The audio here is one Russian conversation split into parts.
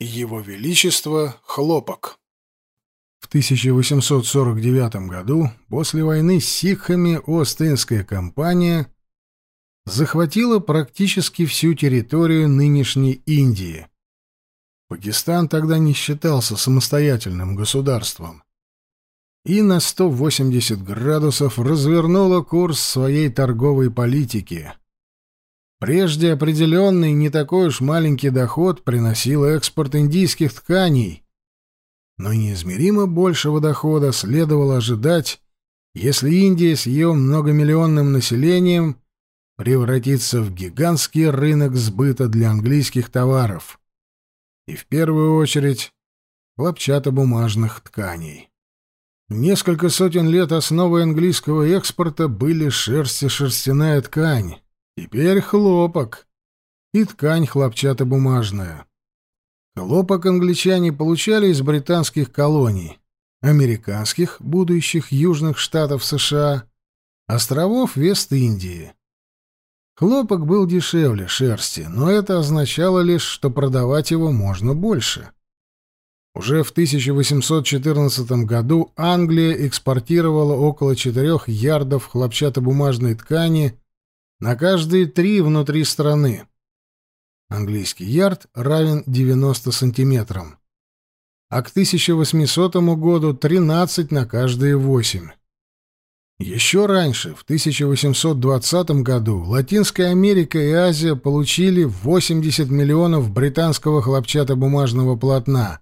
Его Величество Хлопок. В 1849 году, после войны с сикхами, Остинская компания захватила практически всю территорию нынешней Индии. Пакистан тогда не считался самостоятельным государством и на 180 градусов развернула курс своей торговой политики. Прежде определенный не такой уж маленький доход приносил экспорт индийских тканей, но неизмеримо большего дохода следовало ожидать, если Индия с ее многомиллионным населением превратится в гигантский рынок сбыта для английских товаров, и в первую очередь хлопчатобумажных тканей. Несколько сотен лет основой английского экспорта были шерсть и шерстяная ткань, Теперь хлопок. И ткань хлопчатобумажная. Хлопок англичане получали из британских колоний, американских, будущих южных штатов США, островов Вест-Индии. Хлопок был дешевле шерсти, но это означало лишь, что продавать его можно больше. Уже в 1814 году Англия экспортировала около 4 ярдов хлопчатобумажной ткани на каждые три внутри страны. Английский ярд равен 90 сантиметрам, а к 1800 году 13 на каждые 8. Еще раньше, в 1820 году, Латинская Америка и Азия получили 80 миллионов британского хлопчатобумажного полотна,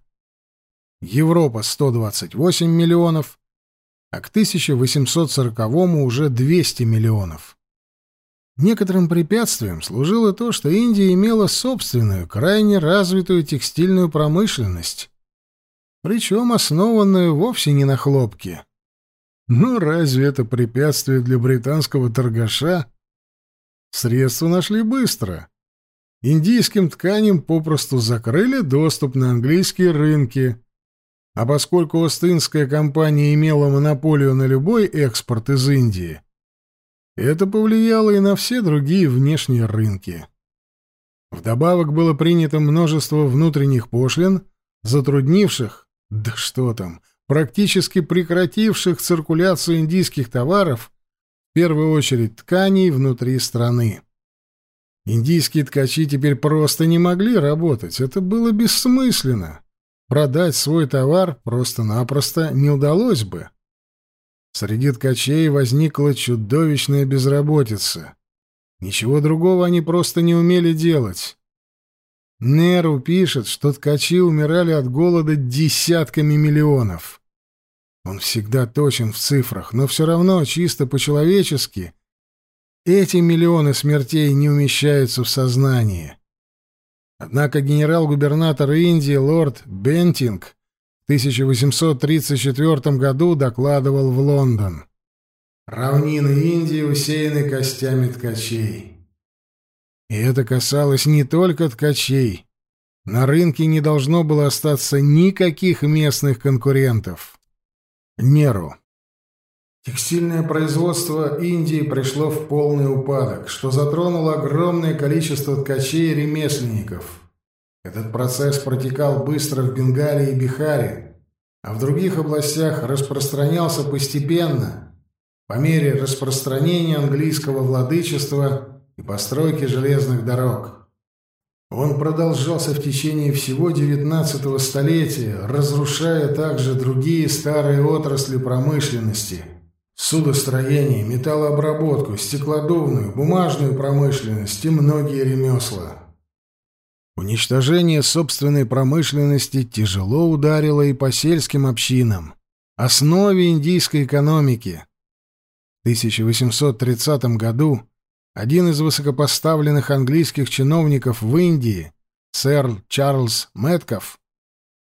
Европа — 128 миллионов, а к 1840 уже 200 миллионов. Некоторым препятствием служило то, что Индия имела собственную, крайне развитую текстильную промышленность, причем основанную вовсе не на хлопке. Ну, разве это препятствие для британского торгаша? Средства нашли быстро. Индийским тканям попросту закрыли доступ на английские рынки, а поскольку Остинская компания имела монополию на любой экспорт из Индии, это повлияло и на все другие внешние рынки. Вдобавок было принято множество внутренних пошлин, затруднивших, да что там, практически прекративших циркуляцию индийских товаров, в первую очередь тканей внутри страны. Индийские ткачи теперь просто не могли работать, это было бессмысленно. Продать свой товар просто-напросто не удалось бы. Среди ткачей возникла чудовищная безработица. Ничего другого они просто не умели делать. Неру пишет, что ткачи умирали от голода десятками миллионов. Он всегда точен в цифрах, но все равно, чисто по-человечески, эти миллионы смертей не умещаются в сознании. Однако генерал-губернатор Индии лорд Бентинг 1834 году докладывал в Лондон. Равнины Индии усеяны костями ткачей. И это касалось не только ткачей. На рынке не должно было остаться никаких местных конкурентов. Неру. Текстильное производство Индии пришло в полный упадок, что затронуло огромное количество ткачей и ремесленников – этот процесс протекал быстро в Бенгалии и Бихаре, а в других областях распространялся постепенно, по мере распространения английского владычества и постройки железных дорог. Он продолжался в течение всего XIX столетия, разрушая также другие старые отрасли промышленности – судостроение, металлообработку, стеклодувную, бумажную промышленность и многие ремесла. Уничтожение собственной промышленности тяжело ударило и по сельским общинам, основе индийской экономики. В 1830 году один из высокопоставленных английских чиновников в Индии, сэр Чарльз Мэтков,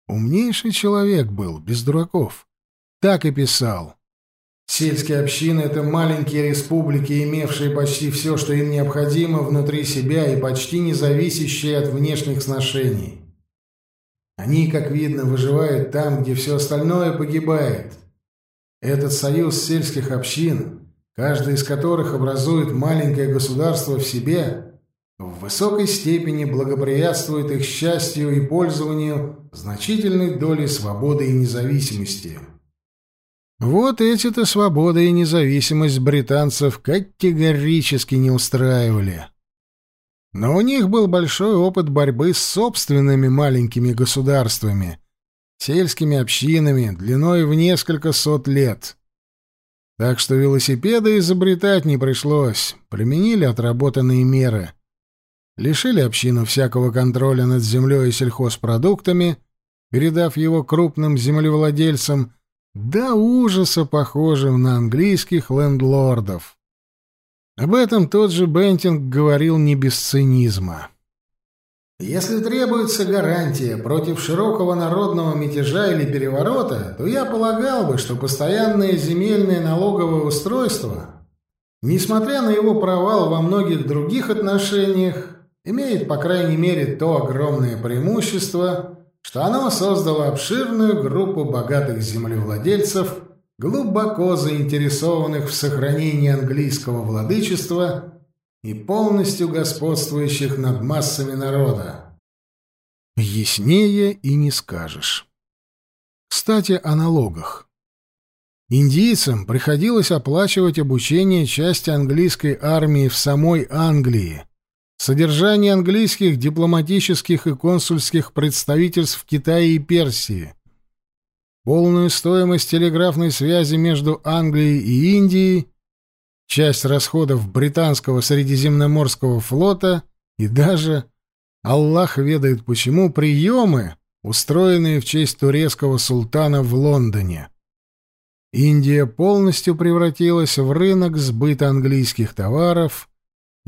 умнейший человек был, без дураков, так и писал. Сельские общины — это маленькие республики, имевшие почти все, что им необходимо внутри себя и почти не зависящие от внешних сношений. Они, как видно, выживают там, где все остальное погибает. Этот союз сельских общин, каждая из которых образует маленькое государство в себе, в высокой степени благоприятствует их счастью и пользованию значительной долей свободы и независимости. Вот эти-то свобода и независимость британцев категорически не устраивали. Но у них был большой опыт борьбы с собственными маленькими государствами, сельскими общинами длиной в несколько сот лет. Так что велосипеды изобретать не пришлось, применили отработанные меры. Лишили общину всякого контроля над землей и сельхозпродуктами, передав его крупным землевладельцам – до ужаса похожим на английских лендлордов. Об этом тот же Бентинг говорил не без цинизма. «Если требуется гарантия против широкого народного мятежа или переворота, то я полагал бы, что постоянное земельное налоговое устройство, несмотря на его провал во многих других отношениях, имеет, по крайней мере, то огромное преимущество, что оно создало обширную группу богатых землевладельцев, глубоко заинтересованных в сохранении английского владычества и полностью господствующих над массами народа. Яснее и не скажешь. Кстати, о налогах. Индийцам приходилось оплачивать обучение части английской армии в самой Англии, содержание английских дипломатических и консульских представительств в Китае и Персии, полную стоимость телеграфной связи между Англией и Индией, часть расходов британского Средиземноморского флота. И даже, Аллах ведает почему, приемы, устроенные в честь турецкого султана в Лондоне. Индия полностью превратилась в рынок сбыта английских товаров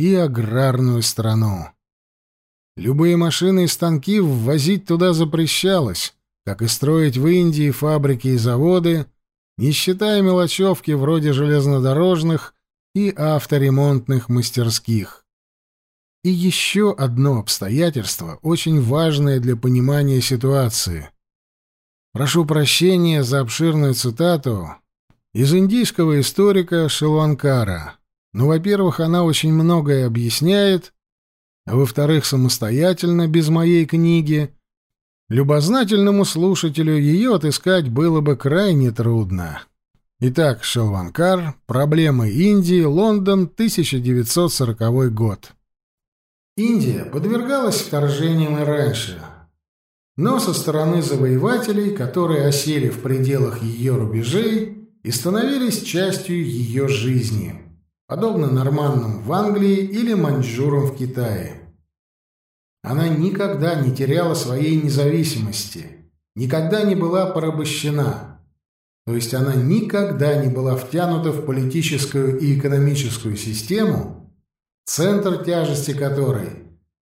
и аграрную страну. Любые машины и станки ввозить туда запрещалось, как и строить в Индии фабрики и заводы, не считая мелочевки вроде железнодорожных и авторемонтных мастерских. И еще одно обстоятельство, очень важное для понимания ситуации. Прошу прощения за обширную цитату из индийского историка Шилванкара. Ну, во-первых, она очень многое объясняет, а во-вторых, самостоятельно, без моей книги, любознательному слушателю ее отыскать было бы крайне трудно. Итак, Шелванкар, проблемы Индии, Лондон, 1940 год. Индия подвергалась вторжениям и раньше, но со стороны завоевателей, которые осели в пределах ее рубежей и становились частью ее жизни подобно норманнам в Англии или маньчжурам в Китае. Она никогда не теряла своей независимости, никогда не была порабощена, то есть она никогда не была втянута в политическую и экономическую систему, центр тяжести которой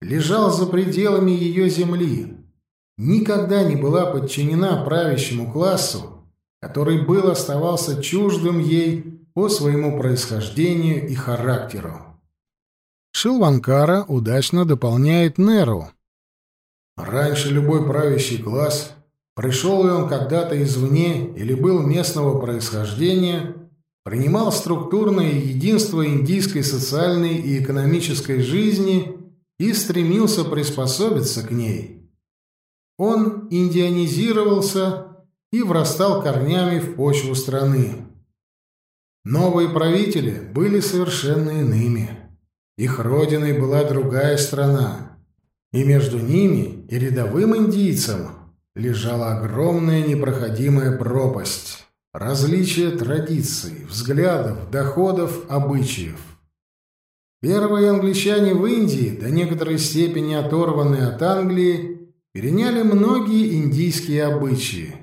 лежал за пределами ее земли, никогда не была подчинена правящему классу, который был оставался чуждым ей по своему происхождению и характеру. Шилванкара удачно дополняет Неру. Раньше любой правящий класс, пришел ли он когда-то извне или был местного происхождения, принимал структурное единство индийской социальной и экономической жизни и стремился приспособиться к ней. Он индианизировался и врастал корнями в почву страны. Новые правители были совершенно иными. Их родиной была другая страна. И между ними и рядовым индийцам лежала огромная непроходимая пропасть. Различия традиций, взглядов, доходов, обычаев. Первые англичане в Индии, до некоторой степени оторванные от Англии, переняли многие индийские обычаи.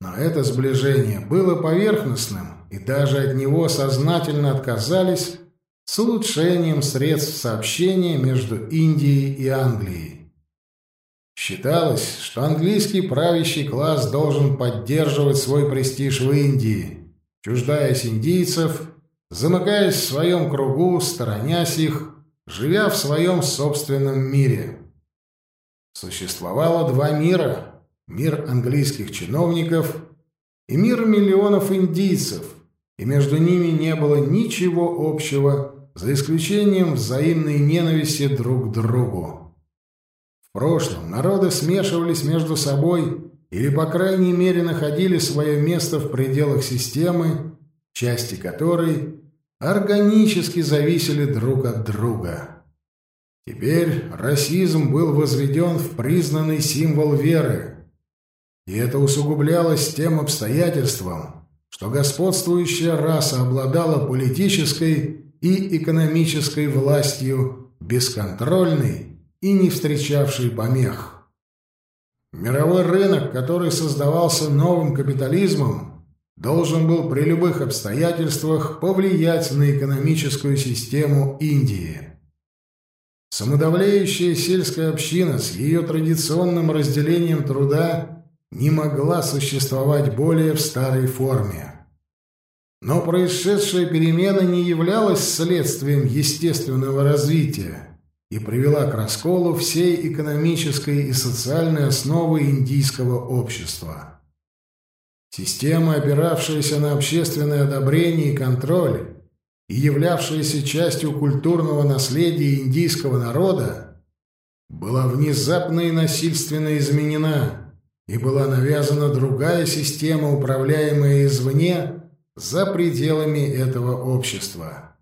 Но это сближение было поверхностным и даже от него сознательно отказались с улучшением средств сообщения между Индией и Англией. Считалось, что английский правящий класс должен поддерживать свой престиж в Индии, чуждаясь индийцев, замыкаясь в своем кругу, сторонясь их, живя в своем собственном мире. Существовало два мира – мир английских чиновников и мир миллионов индийцев – и между ними не было ничего общего, за исключением взаимной ненависти друг к другу. В прошлом народы смешивались между собой или, по крайней мере, находили свое место в пределах системы, части которой органически зависели друг от друга. Теперь расизм был возведен в признанный символ веры, и это усугублялось тем обстоятельством, что господствующая раса обладала политической и экономической властью, бесконтрольной и не встречавшей помех. Мировой рынок, который создавался новым капитализмом, должен был при любых обстоятельствах повлиять на экономическую систему Индии. Самодавляющая сельская община с ее традиционным разделением труда не могла существовать более в старой форме. Но происшедшая перемена не являлась следствием естественного развития и привела к расколу всей экономической и социальной основы индийского общества. Система, опиравшаяся на общественное одобрение и контроль, и являвшаяся частью культурного наследия индийского народа, была внезапно и насильственно изменена, и была навязана другая система, управляемая извне, за пределами этого общества.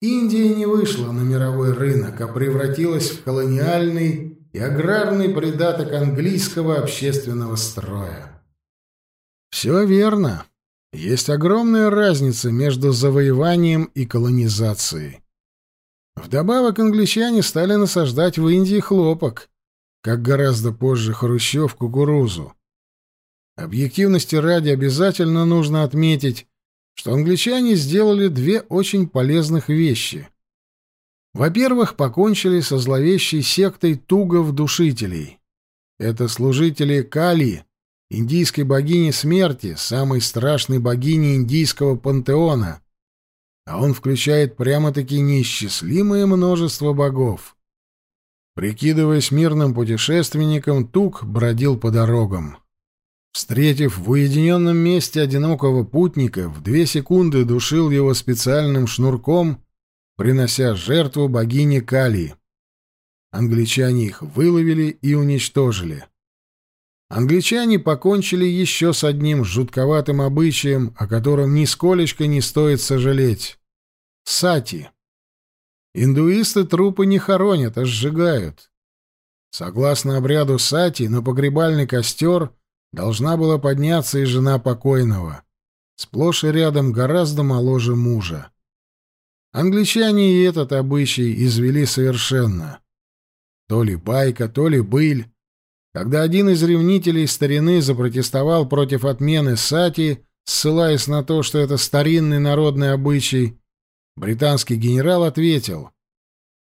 Индия не вышла на мировой рынок, а превратилась в колониальный и аграрный придаток английского общественного строя. Все верно. Есть огромная разница между завоеванием и колонизацией. Вдобавок англичане стали насаждать в Индии хлопок, как гораздо позже Хрущев кукурузу. Объективности ради обязательно нужно отметить, что англичане сделали две очень полезных вещи. Во-первых, покончили со зловещей сектой тугов-душителей. Это служители Кали, индийской богини смерти, самой страшной богини индийского пантеона, а он включает прямо-таки неисчислимое множество богов. Прикидываясь мирным путешественником, Тук бродил по дорогам. Встретив в уединенном месте одинокого путника, в две секунды душил его специальным шнурком, принося жертву богине Кали. Англичане их выловили и уничтожили. Англичане покончили еще с одним жутковатым обычаем, о котором нисколечко не стоит сожалеть. Сати. Индуисты трупы не хоронят, а сжигают. Согласно обряду сати, на погребальный костер должна была подняться и жена покойного, сплошь и рядом гораздо моложе мужа. Англичане и этот обычай извели совершенно. То ли байка, то ли быль. Когда один из ревнителей старины запротестовал против отмены сати, ссылаясь на то, что это старинный народный обычай, британский генерал ответил,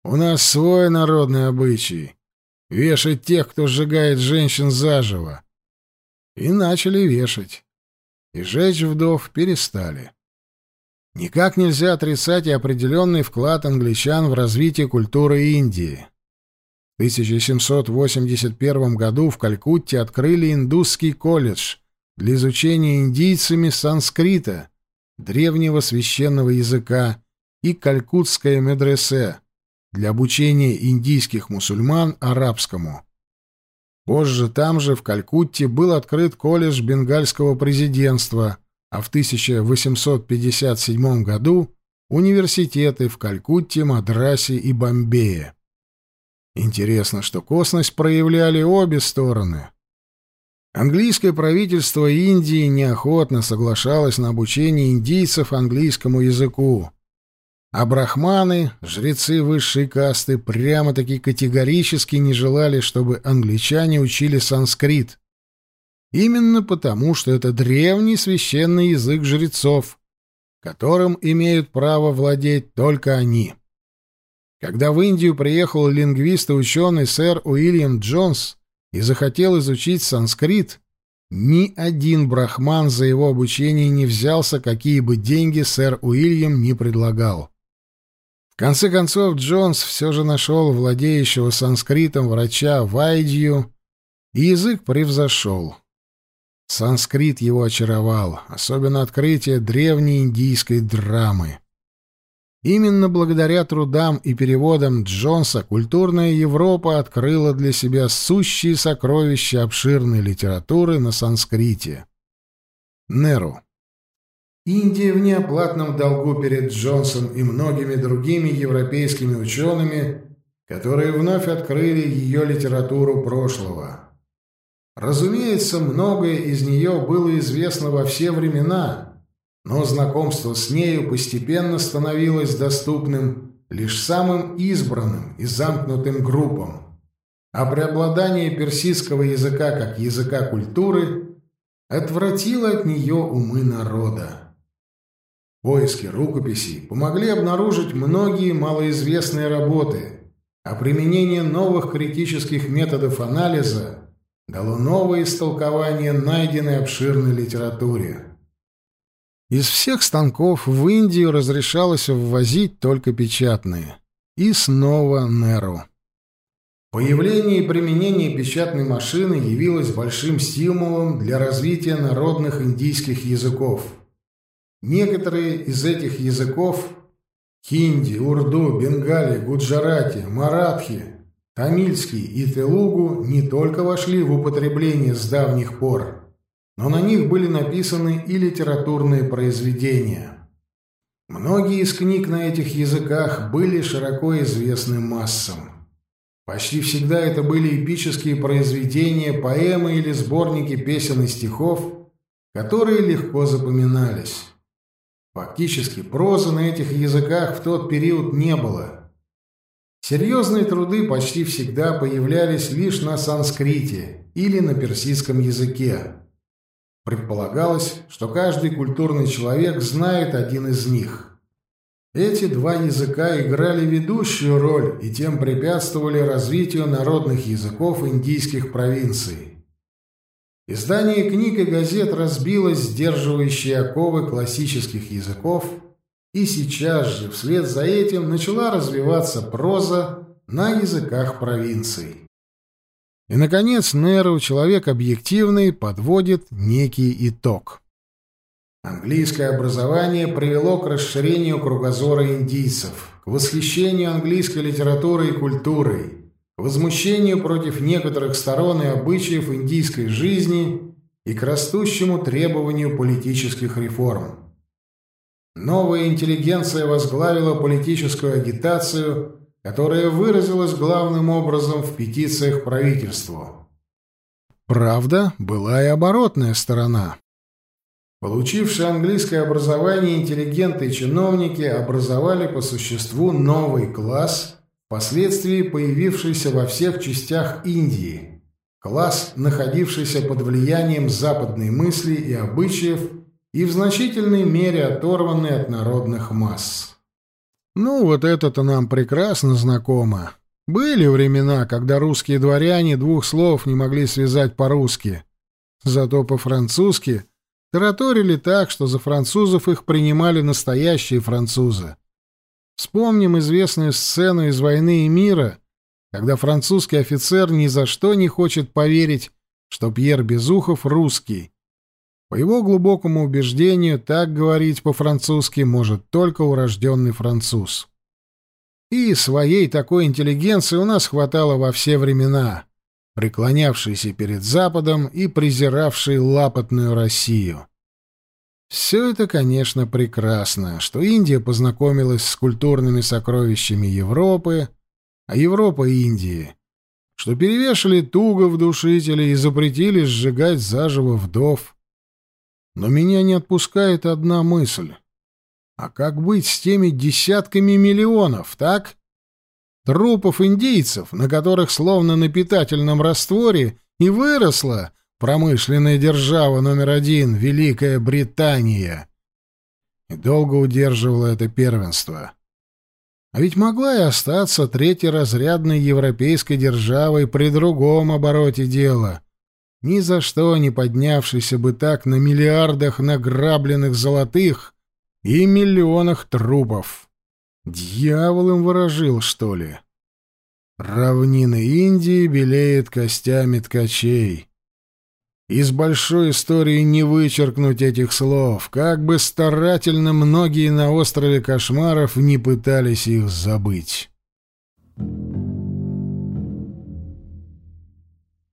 «У нас свой народный обычай — вешать тех, кто сжигает женщин заживо. И начали вешать. И жечь вдов перестали. Никак нельзя отрицать и определенный вклад англичан в развитие культуры Индии. В 1781 году в Калькутте открыли индусский колледж для изучения индийцами санскрита, древнего священного языка, и калькутское медресе для обучения индийских мусульман арабскому. Позже там же, в Калькутте, был открыт колледж бенгальского президентства, а в 1857 году университеты в Калькутте, Мадрасе и Бомбее. Интересно, что косность проявляли обе стороны. Английское правительство Индии неохотно соглашалось на обучение индийцев английскому языку, а брахманы, жрецы высшей касты, прямо-таки категорически не желали, чтобы англичане учили санскрит. Именно потому, что это древний священный язык жрецов, которым имеют право владеть только они. Когда в Индию приехал лингвист и ученый сэр Уильям Джонс и захотел изучить санскрит, ни один брахман за его обучение не взялся, какие бы деньги сэр Уильям не предлагал. Конце концов, Джонс все же нашел владеющего санскритом врача Вайдью, и язык превзошел. Санскрит его очаровал, особенно открытие древней индийской драмы. Именно благодаря трудам и переводам Джонса культурная Европа открыла для себя сущие сокровища обширной литературы на санскрите. Неру. Индия в неоплатном долгу перед Джонсом и многими другими европейскими учеными, которые вновь открыли ее литературу прошлого. Разумеется, многое из нее было известно во все времена, но знакомство с нею постепенно становилось доступным лишь самым избранным и замкнутым группам, а преобладание персидского языка как языка культуры отвратило от нее умы народа. Поиски рукописей помогли обнаружить многие малоизвестные работы, а применение новых критических методов анализа дало новое истолкование найденной обширной литературе. Из всех станков в Индию разрешалось ввозить только печатные. И снова Неру. Появление и применение печатной машины явилось большим стимулом для развития народных индийских языков. Некоторые из этих языков – хинди, урду, бенгали, гуджарати, маратхи, тамильский и телугу – не только вошли в употребление с давних пор – но на них были написаны и литературные произведения. Многие из книг на этих языках были широко известны массам. Почти всегда это были эпические произведения, поэмы или сборники песен и стихов, которые легко запоминались. Фактически прозы на этих языках в тот период не было. Серьезные труды почти всегда появлялись лишь на санскрите или на персидском языке. Предполагалось, что каждый культурный человек знает один из них. Эти два языка играли ведущую роль и тем препятствовали развитию народных языков индийских провинций. Издание книг и газет разбило сдерживающие оковы классических языков, и сейчас же вслед за этим начала развиваться проза на языках провинций. И, наконец, Неру, человек объективный, подводит некий итог. Английское образование привело к расширению кругозора индийцев, к восхищению английской литературой и культурой, возмущению против некоторых сторон и обычаев индийской жизни и к растущему требованию политических реформ. Новая интеллигенция возглавила политическую агитацию которая выразилась главным образом в петициях правительству. Правда, была и оборотная сторона. Получившие английское образование интеллигенты и чиновники образовали по существу новый класс, впоследствии появившийся во всех частях Индии, класс, находившийся под влиянием западной мысли и обычаев и в значительной мере оторванный от народных масс. Ну, вот это-то нам прекрасно знакомо. Были времена, когда русские дворяне двух слов не могли связать по-русски. Зато по-французски тараторили так, что за французов их принимали настоящие французы. Вспомним известную сцену из «Войны и мира», когда французский офицер ни за что не хочет поверить, что Пьер Безухов русский, по его глубокому убеждению, так говорить по-французски может только урожденный француз. И своей такой интеллигенции у нас хватало во все времена, преклонявшейся перед Западом и презиравшей лапотную Россию. Все это, конечно, прекрасно, что Индия познакомилась с культурными сокровищами Европы, а Европа — Индии, что перевешали туго в и запретили сжигать заживо вдов — но меня не отпускает одна мысль. А как быть с теми десятками миллионов, так? Трупов индейцев, на которых словно на питательном растворе и выросла промышленная держава номер один, Великая Британия. И долго удерживала это первенство. А ведь могла и остаться третьеразрядной европейской державой при другом обороте дела — ни за что не поднявшийся бы так на миллиардах награбленных золотых и миллионах трупов. Дьявол им ворожил, что ли? Равнины Индии белеют костями ткачей. Из большой истории не вычеркнуть этих слов, как бы старательно многие на острове кошмаров не пытались их забыть.